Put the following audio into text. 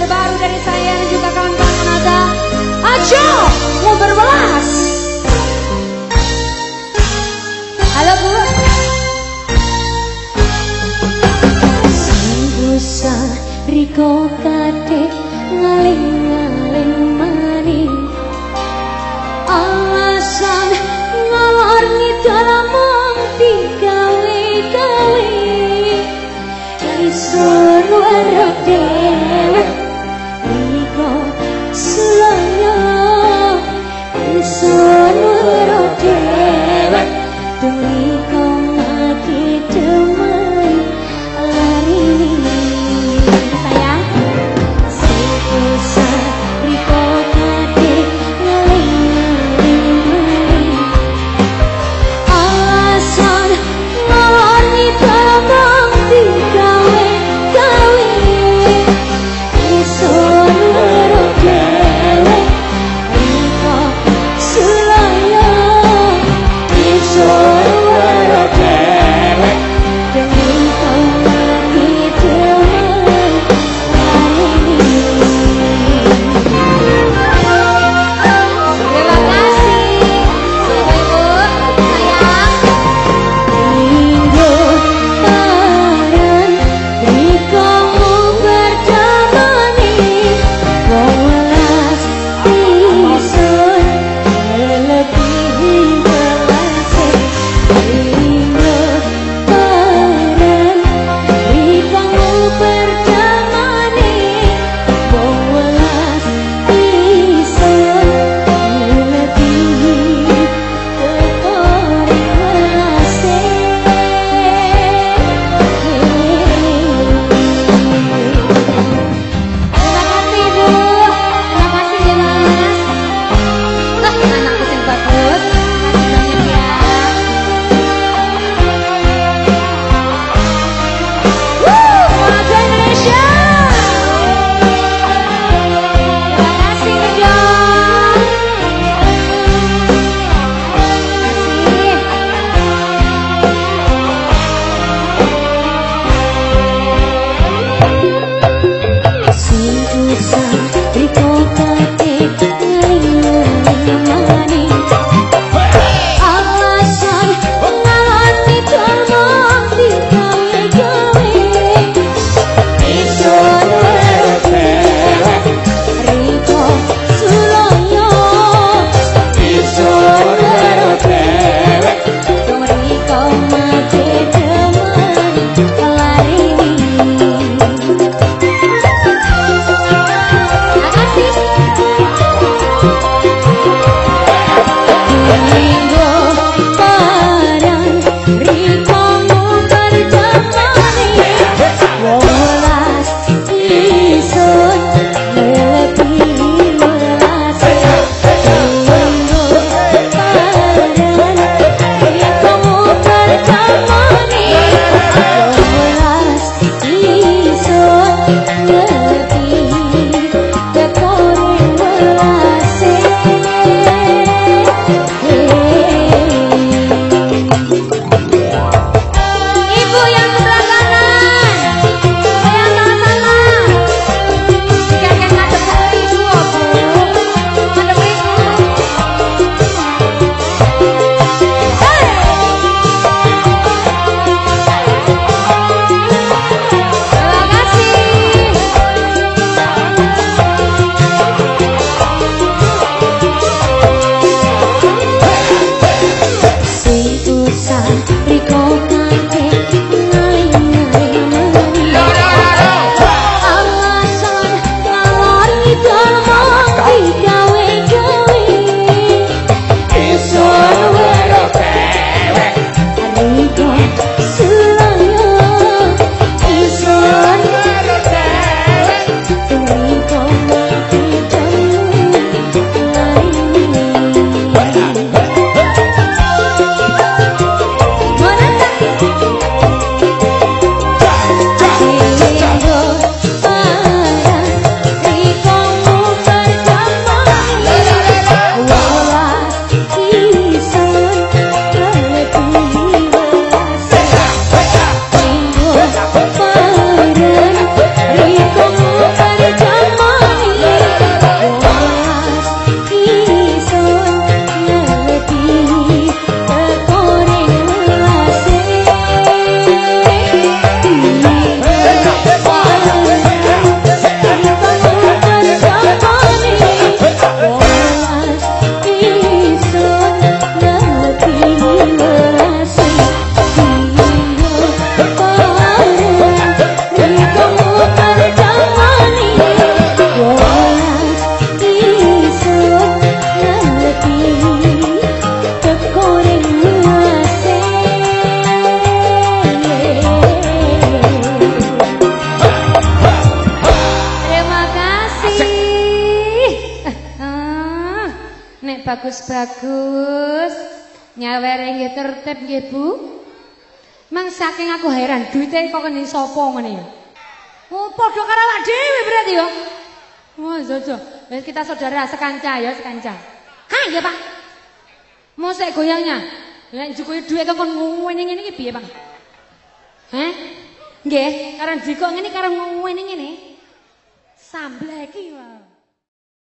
terbaru dari saya dan juga bagus-bagus. Nyawere nggih tertib nggih, Bu. Mang saking aku heran, duite kok kene sapa ngene ya? Oh, padha karo awak dhewe berarti ya. Oh, jojo. Wis kita saudara sekanca ya, sekanca. Hah, ya, Pak. Saya goyangnya. Nek jukuke dhuwit kok ngene ngene iki piye, Pak? Hah? Nggih, karo jiko ngene karo ngene ngene. Sambleki wae.